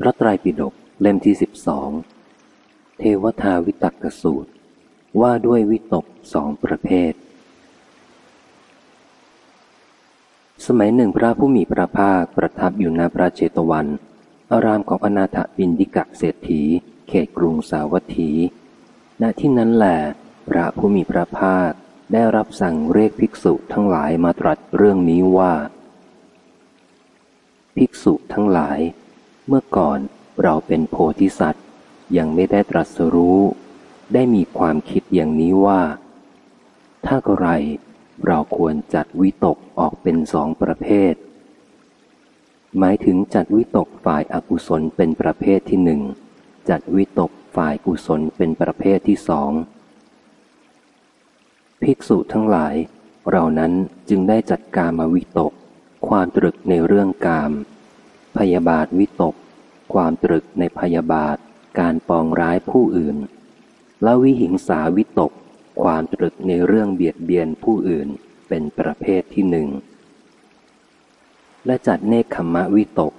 พระไตรปิฎกเล่มที่สิบสองเทวทาวิตักกสูตร ว่าด้วยวิตกสองประเภท สมัยหนึ่งพระผู้มีพระภาคประทับอยู่ณพระเจตวัน อารามของอนาถบินดิกะเศรษฐี เขตกรุงสาวัตถี ณที่นั้นแหละพระผู้มีพระภาคได้รับสั่งเรียกภิกษุทั้งหลายมาตรัสเรื่องนี้ว่า ภิกษุทั้งหลาย เมื่อก่อนเราเป็นโพธิสัตว์ ยังไม่ได้ตรัสรู้ ได้มีความคิดอย่างนี้ว่า ถ้าไรเราควรจัดวิตกออกเป็นสองประเภท หมายถึงจัดวิตกฝ่ายอากุศลเป็นประเภทที่หนึ่ง จัดวิตกฝ่ายกุศลเป็นประเภทที่สอง ภิกษุทั้งหลาย เรานั้นจึงได้จัดการมาวิตก ความตรึกในเรื่องกาม พยาบาทวิตก ความตรึกในพยาบาท การปองร้ายผู้อื่น และวิหิงสาวิตก ความตรึกในเรื่องเบียดเบียนผู้อื่นเป็นประเภทที่หนึ่ง และจัดเนคขมะวิตก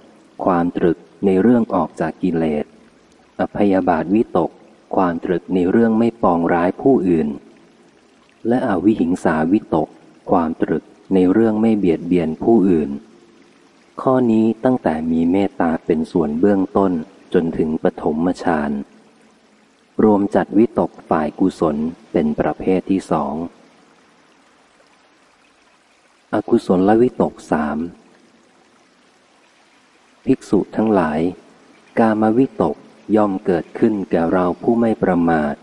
ความตรึกในเรื่องออกจากกิเลสอภยาบาทวิตก ความตรึกในเรื่องไม่ปองร้ายผู้อื่น และอวิหิงสาวิตก ความตรึกในเรื่องไม่เบียดเบียนผู้อื่น ข้อนี้ตั้งแต่มีเมตตาเป็นส่วนเบื้องต้นจนถึงปฐมฌานรวมจัดวิตกฝ่ายกุศลเป็นประเภทที่สอง อกุศลและวิตกสามภิกษุทั้งหลาย กามวิตกย่อมเกิดขึ้นแก่เราผู้ไม่ประมาท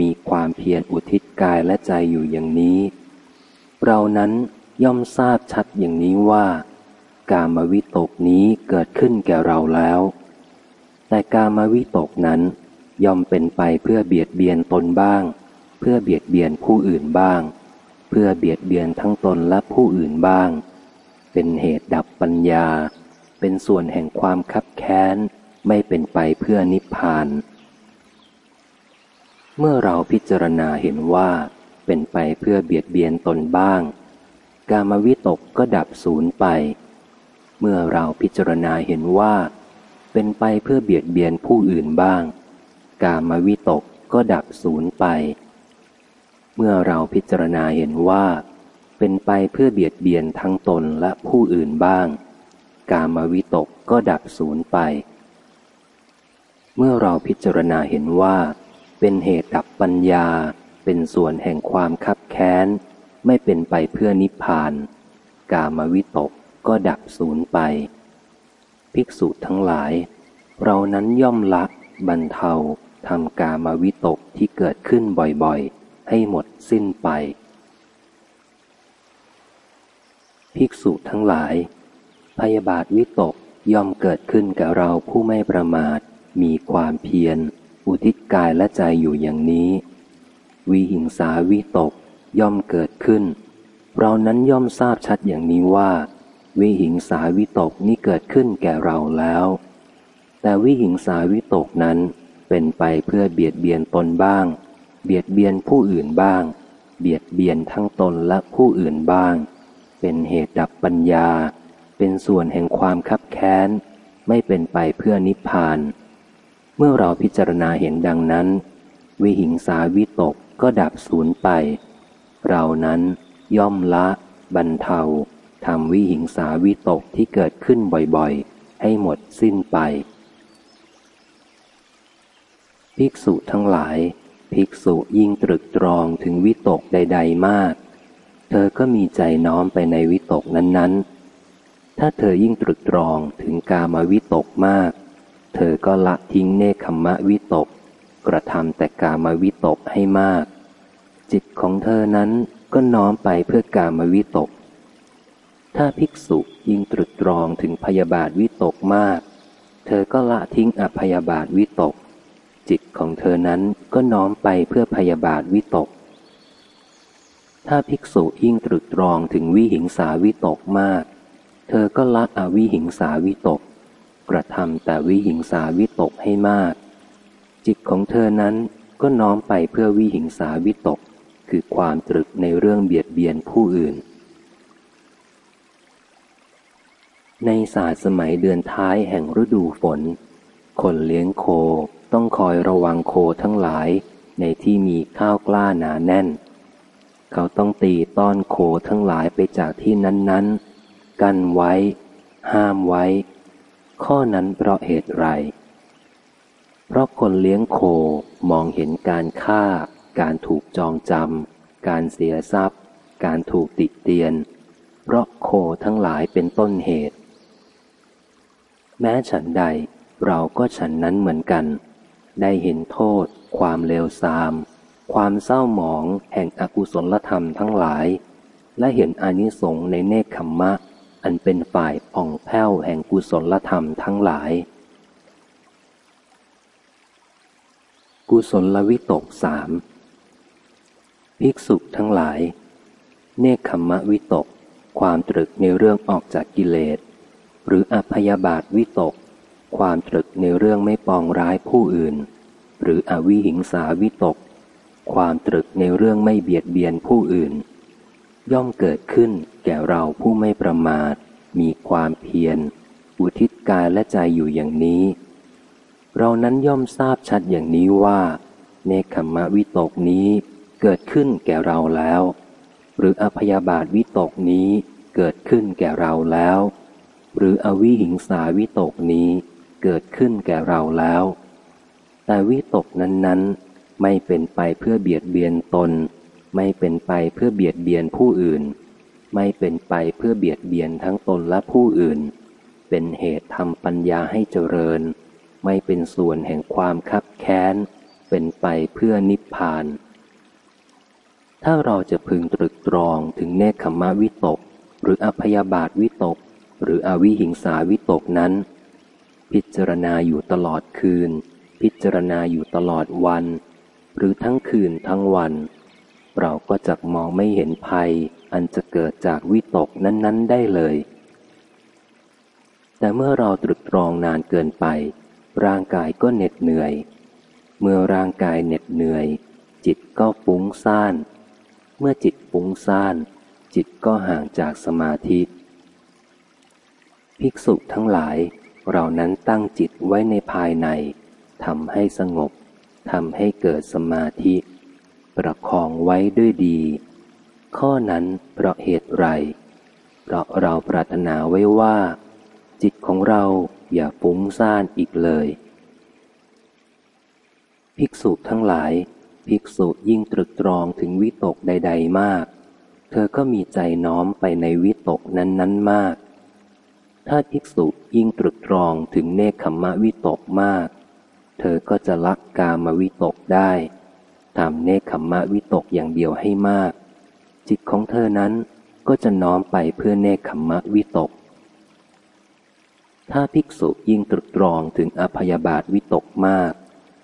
มีความเพียรอุทิศกายและใจอยู่อย่างนี้ เรานั้นย่อมทราบชัดอย่างนี้ว่า กามวิตกนี้เกิดขึ้นแก่เราแล้ว แต่กามวิตกนั้นย่อมเป็นไปเพื่อเบียดเบียนตนบ้าง เพื่อเบียดเบียนผู้อื่นบ้าง เพื่อเบียดเบียนทั้งตนและผู้อื่นบ้าง เป็นเหตุดับปัญญา เป็นส่วนแห่งความคับแค้น ไม่เป็นไปเพื่อนิพพาน เมื่อเราพิจารณาเห็นว่า เป็นไปเพื่อเบียดเบียนตนบ้าง กามวิตกก็ดับศูนย์ไป เมื่อเราพิจารณาเห็นว่า เป็นไปเพื่อเบียดเบียนผู้อื่นบ้าง กามวิตกก็ดับศูนย์ไป เมื่อเราพิจารณาเห็นว่า เป็นไปเพื่อเบียดเบียนทั้งตนและผู้อื่นบ้าง กามวิตกก็ดับศูนย์ไป เมื่อเราพิจารณาเห็นว่า เป็นเหตุดับปัญญา เป็นส่วนแห่งความคับแค้น ไม่เป็นไปเพื่อนิพพาน กามวิตก ก็ดับสูญไป ภิกษุทั้งหลาย เรานั้นย่อมละบรรเทาทำกามวิตกที่เกิดขึ้นบ่อยๆ ให้หมดสิ้นไป ภิกษุทั้งหลาย พยาบาทวิตกย่อมเกิดขึ้นกับเราผู้ไม่ประมาท มีความเพียร อุทิศกายและใจอยู่อย่างนี้ วิหิงสาวิตกย่อมเกิดขึ้น เรานั้นย่อมทราบชัดอย่างนี้ว่า วิหิงสาวิตกนี้เกิดขึ้นแก่เราแล้ว แต่วิหิงสาวิตกนั้นเป็นไปเพื่อเบียดเบียนตนบ้าง เบียดเบียนผู้อื่นบ้าง เบียดเบียนทั้งตนและผู้อื่นบ้าง เป็นเหตุดับปัญญา เป็นส่วนแห่งความคับแค้น ไม่เป็นไปเพื่อนิพพาน เมื่อเราพิจารณาเห็นดังนั้น วิหิงสาวิตกก็ดับสูญไป เรานั้นย่อมละ บรรเทา ทำวิหิงสาวิตกที่เกิดขึ้นบ่อยๆ ให้หมดสิ้นไป ภิกษุทั้งหลาย ภิกษุยิ่งตรึกตรองถึงวิตกใด ๆมาก เธอก็มีใจน้อมไปในวิตกนั้นๆ ถ้าเธอยิ่งตรึกตรองถึงกามวิตกมาก เธอก็ละทิ้งเนคขมะวิตก กระทำแต่กามวิตกให้มาก จิตของเธอนั้นก็น้อมไปเพื่อกามวิตก ถ้าภิกษุยิ่งตรึกตรองถึงพยาบาทวิตกมาก เธอก็ละทิ้งอภยาบาทวิตก จิตของเธอนั้นก็น้อมไปเพื่อพยาบาทวิตก ถ้าภิกษุยิ่งตรึกตรองถึงวิหิงสาวิตกมาก เธอก็ละอวิหิงสาวิตก กระทำแต่วิหิงสาวิตกให้มาก จิตของเธอนั้นก็น้อมไปเพื่อวิหิงสาวิตก คือความตรึกในเรื่องเบียดเบียนผู้อื่น ในศาสตร์สมัยเดือนท้ายแห่งฤดูฝน คนเลี้ยงโคต้องคอยระวังโคทั้งหลายในที่มีข้าวกล้าหนาแน่น เขาต้องตีต้อนโคทั้งหลายไปจากที่นั้นๆ กันไว้ ห้ามไว้ ข้อนั้นเพราะเหตุไร เพราะคนเลี้ยงโคมองเห็นการฆ่า การถูกจองจำ การเสียทรัพย์ การถูกติเตียน เพราะโคทั้งหลายเป็นต้นเหตุ แม้ฉันใดเราก็ฉันนั้นเหมือนกัน ได้เห็นโทษ ความเลวทราม ความเศร้าหมองแห่งอกุศลธรรมทั้งหลาย และเห็นอานิสงส์ในเนคขมมะ อันเป็นฝ่ายผ่องแผ้วแห่งกุศลธรรมทั้งหลาย กุศลวิตกสามภิกษุทั้งหลาย เนคขมมะวิตก ความตรึกในเรื่องออกจากกิเลส หรืออภยาบาทวิตก ความตรึกในเรื่องไม่ปองร้ายผู้อื่น หรืออวิหิงสาวิตก ความตรึกในเรื่องไม่เบียดเบียนผู้อื่น ย่อมเกิดขึ้นแก่เราผู้ไม่ประมาท มีความเพียร อุทิศกายและใจอยู่อย่างนี้ เรานั้นย่อมทราบชัดอย่างนี้ว่า เนคขมะวิตกนี้เกิดขึ้นแก่เราแล้ว หรืออภยาบาทวิตกนี้เกิดขึ้นแก่เราแล้ว หรืออวิหิงสาวิตกนี้เกิดขึ้นแก่เราแล้ว แต่วิตกนั้นๆ ไม่เป็นไปเพื่อเบียดเบียนตน ไม่เป็นไปเพื่อเบียดเบียนผู้อื่น ไม่เป็นไปเพื่อเบียดเบียนทั้งตนและผู้อื่น เป็นเหตุทำปัญญาให้เจริญ ไม่เป็นส่วนแห่งความคับแค้น เป็นไปเพื่อนิพพาน ถ้าเราจะพึงตรึกตรองถึงเนคขมะวิตก หรืออภยาบาทวิตก หรืออวิหิงสาวิตกนั้น พิจารณาอยู่ตลอดคืน พิจารณาอยู่ตลอดวัน หรือทั้งคืนทั้งวัน เราก็จะมองไม่เห็นภัย อันจะเกิดจากวิตกนั้น ๆ ได้เลย แต่เมื่อเราตรึกตรองนานเกินไป ร่างกายก็เหน็ดเหนื่อย เมื่อร่างกายเหน็ดเหนื่อย จิตก็ฟุ้งซ่าน เมื่อจิตฟุ้งซ่าน จิตก็ห่างจากสมาธิ ภิกษุทั้งหลายเรานั้นตั้งจิตไว้ในภายในทำให้สงบทำให้เกิดสมาธิ ประคองไว้ด้วยดี ข้อนั้นเพราะเหตุไร เพราะเราปรารถนาไว้ว่า จิตของเราอย่าฟุ้งซ่านอีกเลย ภิกษุทั้งหลาย ภิกษุยิ่งตรึกตรองถึงวิตกใด ๆ มาก เธอก็มีใจน้อมไปในวิตกนั้น ๆ มาก ถ้าภิกษุยิ่งตรึกตรองถึงเนคขมะวิตกมาก เธอก็จะละกามวิตกได้ทำเนคขมะวิตกอย่างเดียวให้มาก จิตของเธอนั้นก็จะน้อมไปเพื่อเนคขมะวิตก ถ้าภิกษุยิ่งตรึกตรองถึงอภยาบาทวิตกมาก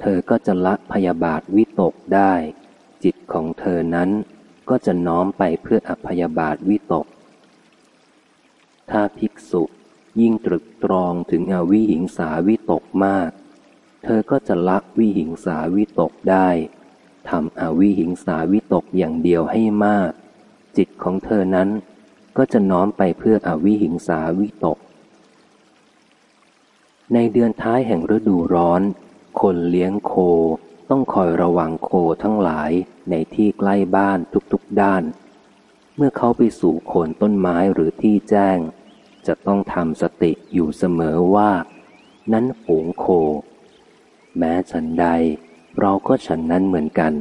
เธอก็จะละพยาบาทวิตกได้ จิตของเธอนั้นก็จะน้อมไปเพื่ออภยาบาทวิตก ถ้าภิกษุ ยิ่งตรึกตรองถึงอวิหิงสาวิตกมาก เธอก็จะละวิหิงสาวิตกได้ทำอวิหิงสาวิตกอย่างเดียวให้มาก จิตของเธอนั้นก็จะน้อมไปเพื่ออวิหิงสาวิตก ในเดือนท้ายแห่งฤดูร้อน คนเลี้ยงโคต้องคอยระวังโคทั้งหลายในที่ใกล้บ้านทุกๆด้าน เมื่อเขาไปสู่โคนต้นไม้หรือที่แจ้ง จะต้องทำสติอยู่เสมอว่า นั้นฝูงโค แม้ฉันใด เราก็ฉันนั้นเหมือนกัน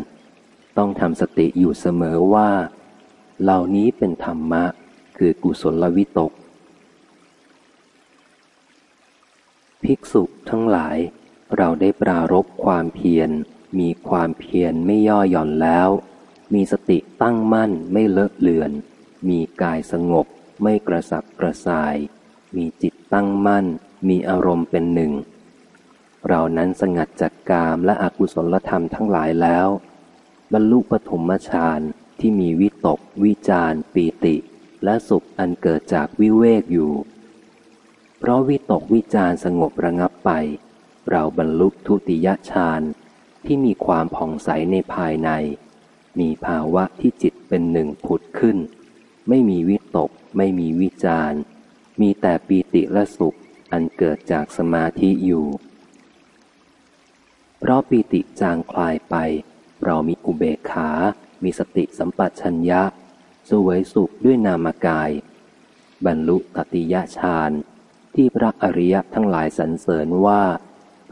ต้องทำสติอยู่เสมอว่า เหล่านี้เป็นธรรมะ คือกุศลวิตก ภิกษุทั้งหลาย เราได้ปรารบความเพียร มีความเพียรไม่ย่อหย่อนแล้ว มีสติตั้งมั่นไม่เลอะเลือน มีกายสงบ ไม่กระสับกระส่าย มีจิตตั้งมั่น มีอารมณ์เป็นหนึ่ง เรานั้นสงัดจากกามและอกุศลธรรมทั้งหลายแล้ว บรรลุปฐมฌานที่มีวิตก วิจารปีติ และสุขอันเกิดจากวิเวกอยู่ เพราะวิตกวิจารสงบระงับไป เราบรรลุทุติยฌานที่มีความผ่องใสในภายใน มีภาวะที่จิตเป็นหนึ่งผุดขึ้น ไม่มีวิตก ไม่มีวิจารมีแต่ปีติและสุขอันเกิดจากสมาธิอยู่ เพราะปีติจางคลายไป เรามีอุเบกขา มีสติสัมปชัญญะสวยสุขด้วยนามกาย บรรลุตติยฌานที่พระอริยทั้งหลายสรรเสริญว่า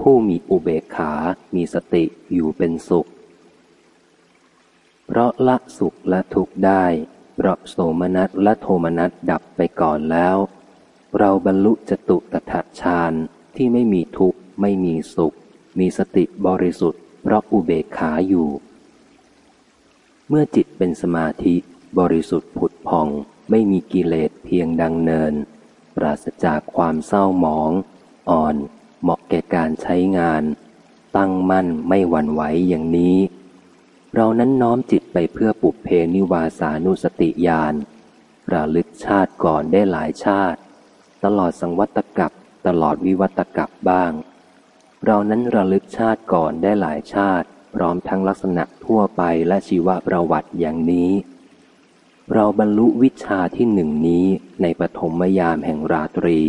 ผู้มีอุเบกขา มีสติอยู่เป็นสุข เพราะละสุขและทุกข์ได้ เพราะโสมนัสและโทมนัสดับไปก่อนแล้ว เราบรรลุจตุตถฌานที่ไม่มีทุกข์ไม่มีสุข มีสติบริสุทธิ์เพราะอุเบกขาอยู่ เมื่อจิตเป็นสมาธิบริสุทธิ์ผุดพองไม่มีกิเลสเพียงดังเนิน ปราศจากความเศร้าหมอง อ่อน เหมาะแก่การใช้งาน ตั้งมั่นไม่หวั่นไหวอย่างนี้ เรานั้นน้อมจิตไปเพื่อปุเพนิวาสานุสติญาณระลึกชาติก่อนได้หลายชาติ ตลอดสังวัตกับตลอดวิวัตกับบ้าง เรานั้นระลึกชาติก่อนได้หลายชาติ พร้อมทั้งลักษณะทั่วไปและชีวประวัติอย่างนี้ เราบรรลุวิชาที่หนึ่งนี้ในปฐมยามแห่งราตรี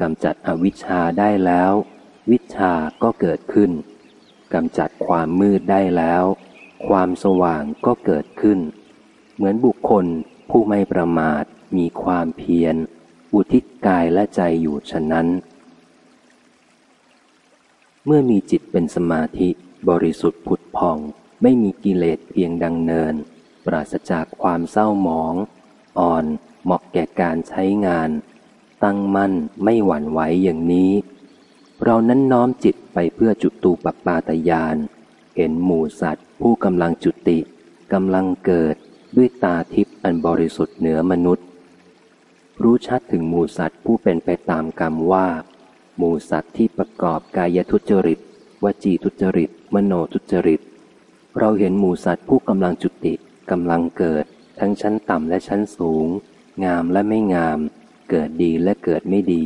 กำจัดอวิชชาได้แล้ว วิชาก็เกิดขึ้นกำจัดความมืดได้แล้ว ความสว่างก็เกิดขึ้น เหมือนบุคคลผู้ไม่ประมาทมีความเพียร อุทิศกายและใจอยู่ฉะนั้น เมื่อมีจิตเป็นสมาธิบริสุทธิ์ผุดพอง ไม่มีกิเลสเพียงดังเนิน ปราศจากความเศร้าหมอง อ่อนเหมาะแก่การใช้งาน ตั้งมั่นไม่หวั่นไหวอย่างนี้ เรานั้นน้อมจิตไปเพื่อจุตูปปาตยาน เห็นหมูสัตว์ ผู้กำลังจุติกำลังเกิดด้วยตาทิพย์อันบริสุทธิ์เหนือมนุษย์ รู้ชัดถึงหมูสัตว์ผู้เป็นไปตามกรรมว่า หมูสัตว์ที่ประกอบกายทุจริต วจีทุจริต มโนทุจริต เราเห็นหมูสัตว์ผู้กำลังจุติกำลังเกิด ทั้งชั้นต่ำและชั้นสูง งามและไม่งาม เกิดดีและเกิดไม่ดี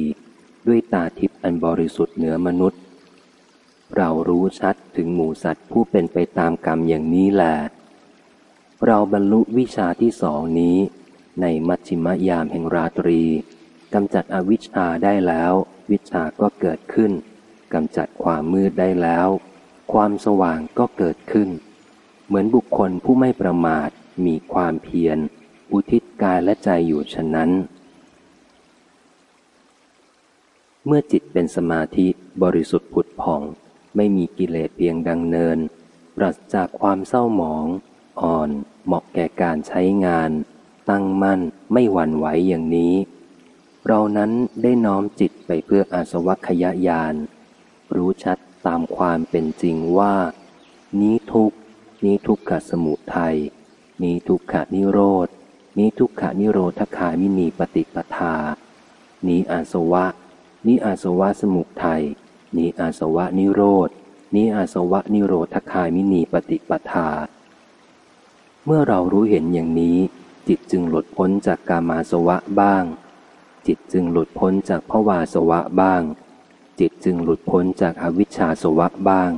ด้วยตาทิพย์อันบริสุทธิ์เหนือมนุษย์ เรารู้ชัดถึงหมูสัตว์ผู้เป็นไปตามกรรมอย่างนี้แหละเราบรรลุวิชาที่สองนี้ ในมัชชิมยามแห่งราตรีกำจัดอวิชชาได้แล้ว วิชาก็เกิดขึ้นกำจัดความมืดได้แล้ว ความสว่างก็เกิดขึ้น เหมือนบุคคลผู้ไม่ประมาทมีความเพียร อุทิศกายและใจอยู่ฉะนั้น เมื่อจิตเป็นสมาธิบริสุทธิ์ผุดผ่อง ไม่มีกิเลสเพียงดังเนิน ปราศจากความเศร้าหมอง อ่อน เหมาะแก่การใช้งาน ตั้งมั่นไม่หวั่นไหวอย่างนี้ เรานั้นได้น้อมจิตไปเพื่ออาสวัคยายาน รู้ชัดตามความเป็นจริงว่า นี้ทุกนี้ทุกขสมุทัยนี้ทุกขนิโรธนี้ทุกขนิโรธคามินีปฏิปทา นี้อาสวะ นี้อาสวะสมุทัย นี้อาสวะนิโรธนี้อาสวะนิโรธคายมินีปฏิปทา เมื่อเรารู้เห็นอย่างนี้ จิตจึงหลุดพ้นจากกามาสวะบ้าง จิตจึงหลุดพ้นจากภวาสวะบ้าง จิตจึงหลุดพ้นจากอวิชชาสวะบ้าง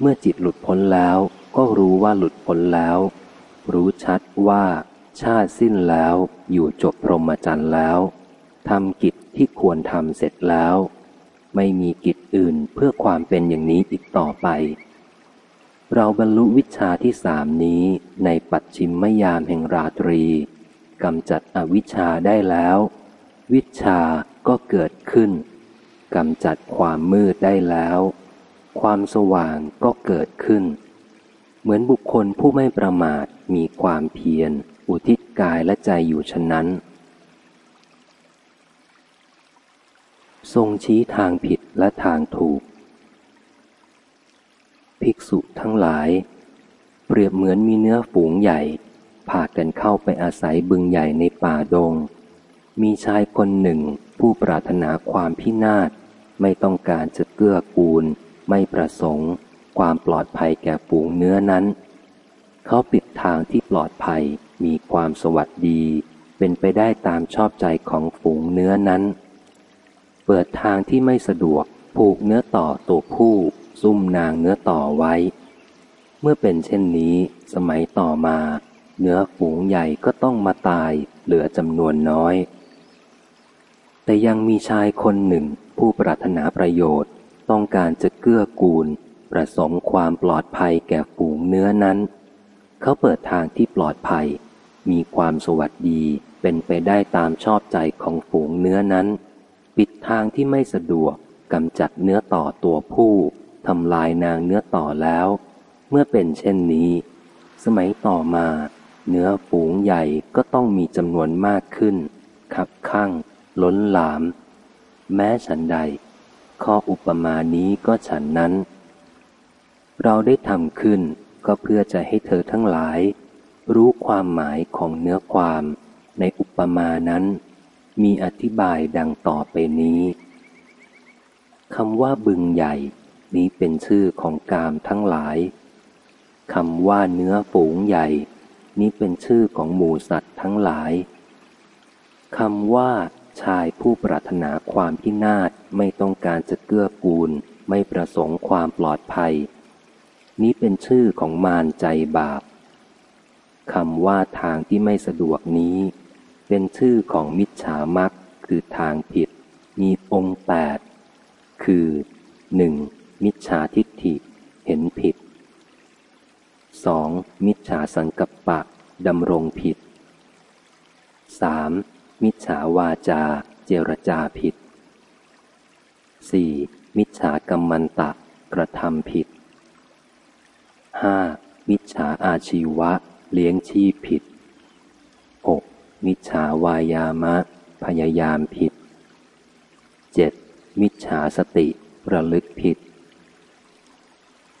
เมื่อจิตหลุดพ้นแล้วก็รู้ว่าหลุดพ้นแล้ว รู้ชัดว่า ชาติสิ้นแล้วอยู่จบพรหมจรรย์แล้วทำกิจที่ควรทำเสร็จแล้ว ไม่มีกิจอื่นเพื่อความเป็นอย่างนี้อีกต่อไป เราบรรลุวิชาที่สามนี้ในปัจฉิมมยามแห่งราตรีกำจัดอวิชชาได้แล้ว วิชาก็เกิดขึ้นกำจัดความมืดได้แล้ว ความสว่างก็เกิดขึ้น เหมือนบุคคลผู้ไม่ประมาทมีความเพียร อุทิศกายและใจอยู่ฉะนั้น ทรงชี้ทางผิดและทางถูก ภิกษุทั้งหลาย เปรียบเหมือนมีเนื้อฝูงใหญ่พากันเข้าไปอาศัยบึงใหญ่ในป่าดง มีชายคนหนึ่งผู้ปรารถนาความพินาศ ไม่ต้องการจะเกื้อกูล ไม่ประสงค์ ความปลอดภัยแก่ฝูงเนื้อนั้น เขาปิดทางที่ปลอดภัยมีความสวัสดี เป็นไปได้ตามชอบใจของฝูงเนื้อนั้น เปิดทางที่ไม่สะดวก ผูกเนื้อต่อตัวผู้ ซุ่มนางเนื้อต่อไว้ เมื่อเป็นเช่นนี้ สมัยต่อมา เนื้อฝูงใหญ่ก็ต้องมาตาย เหลือจำนวนน้อย แต่ยังมีชายคนหนึ่ง ผู้ปรารถนาประโยชน์ ต้องการจะเกื้อกูล ประสมความปลอดภัยแก่ฝูงเนื้อนั้น เขาเปิดทางที่ปลอดภัย มีความสวัสดีเป็นไปได้ตามชอบใจของฝูงเนื้อนั้น ทางที่ไม่สะดวกกำจัดเนื้อต่อตัวผู้ทำลายนางเนื้อต่อแล้ว เมื่อเป็นเช่นนี้ สมัยต่อมา เนื้อฝูงใหญ่ก็ต้องมีจำนวนมากขึ้น ขับข้างล้นหลาม แม้ฉันใด ข้ออุปมานี้ก็ฉันนั้น เราได้ทำขึ้นก็เพื่อจะให้เธอทั้งหลาย รู้ความหมายของเนื้อความในอุปมานั้น มีอธิบายดังต่อไปนี้คำว่าบึงใหญ่ นี้เป็นชื่อของกามทั้งหลายคำว่าเนื้อฝูงใหญ่ นี้เป็นชื่อของหมูสัตว์ทั้งหลายคำว่าชายผู้ปรารถนาความพินาศไม่ต้องการจะเกื้อกูล ไม่ประสงค์ความปลอดภัย นี้เป็นชื่อของมารใจบาปคำว่าทางที่ไม่สะดวกนี้ เป็นชื่อของมิจฉามักคือทางผิด มีองค์แปดคือหนึ่งมิจฉาทิฏฐิ เห็นผิดสองมิจฉาสังกัปปะดำรงผิดสามมิจฉาวาจาเจรจาผิดสี่มิจฉากรรมันตะกระทำผิดห้ามิจฉาอาชีวะ เลี้ยงชีพผิด มิจฉาวายามะ พยายามผิดเจ็ดมิจฉาสติ ระลึกผิด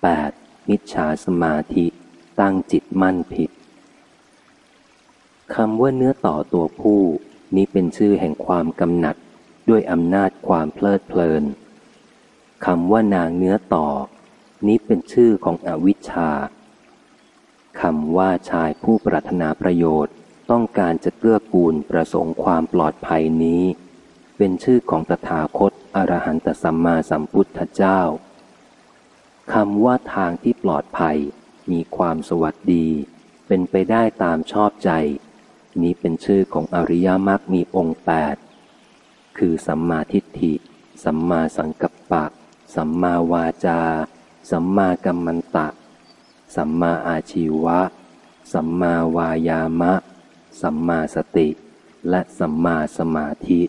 8. มิจฉาสมาธิตั้งจิตมั่นผิดคำว่าเนื้อต่อตัวผู้ นี้เป็นชื่อแห่งความกำหนัด ด้วยอำนาจความเพลิดเพลินคำว่านางเนื้อต่อ นี้เป็นชื่อของอวิชชาคำว่าชายผู้ปรารถนาประโยชน์ ต้องการจะเกื้อกูลประสงค์ความปลอดภัยนี้ เป็นชื่อของตถาคตอรหันตสัมมาสัมพุทธเจ้าคำว่าทางที่ปลอดภัย มีความสวัสดี เป็นไปได้ตามชอบใจ นี้เป็นชื่อของอริยมรรคมีองค์แปดคือสัมมาทิฏฐิ สัมมาสังกัปปะ สัมมาวาจา สัมมากัมมันตะ สัมมาอาชีวะ สัมมาวายามะ สัมมาสติ และสัมมาสมาธิ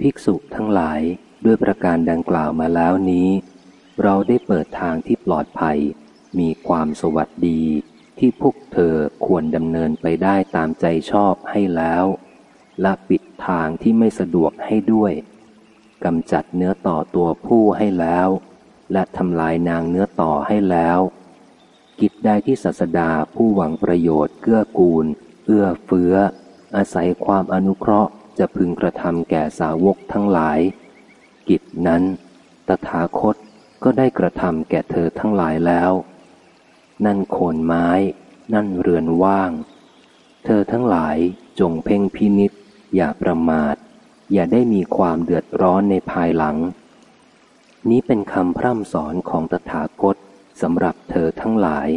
ภิกษุทั้งหลายด้วยประการดังกล่าวมาแล้วนี้ เราได้เปิดทางที่ปลอดภัย มีความสวัสดีที่พวกเธอควรดำเนินไปได้ตามใจชอบให้แล้ว และปิดทางที่ไม่สะดวกให้ด้วยกำจัดเนื้อต่อตัวผู้ให้แล้ว และทำลายนางเนื้อต่อให้แล้ว กิจใดที่ศาสดาผู้หวังประโยชน์เกื้อกูล เอื้อเฟื้อ อาศัยความอนุเคราะห์จะพึงกระทำแก่สาวกทั้งหลาย กิจนั้น ตถาคตก็ได้กระทำแก่เธอทั้งหลายแล้ว นั่นโคนไม้ นั่นเรือนว่าง เธอทั้งหลายจงเพ่งพินิษอย่าประมาท อย่าได้มีความเดือดร้อนในภายหลัง นี้เป็นคำพร่ำสอนของตถาคต สำหรับเธอทั้งหลาย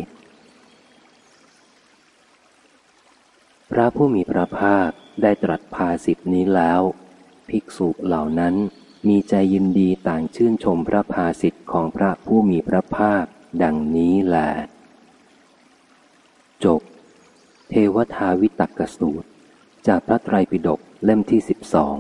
พระผู้มีพระภาคได้ตรัสภาสิทธินี้แล้ว ภิกษุเหล่านั้นมีใจยินดีต่างชื่นชมพระภาสิทธิ์ของพระผู้มีพระภาค ดังนี้แหละจบ เทวทาวิตักกสูตร จากพระไตรปิฎกเล่มที่สิบสอง